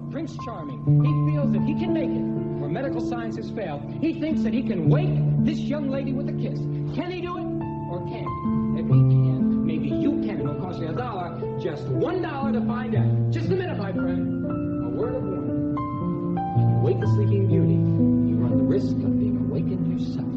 of Prince Charming. He feels that he can make it where medical science has failed. He thinks that he can wake this young lady with a kiss. Can he do it or can't he? If he can, maybe you can. It'll cost you a dollar, just one dollar to find out. Just a minute, my friend. A word of warning. When you wake a sleeping beauty, you run the risk of being awakened yourself.